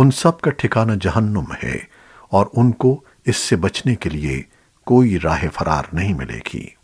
उन सब का ठिकाना जहन्नुम है और उनको इससे बचने के लिए कोई राह फरार नहीं मिलेगी।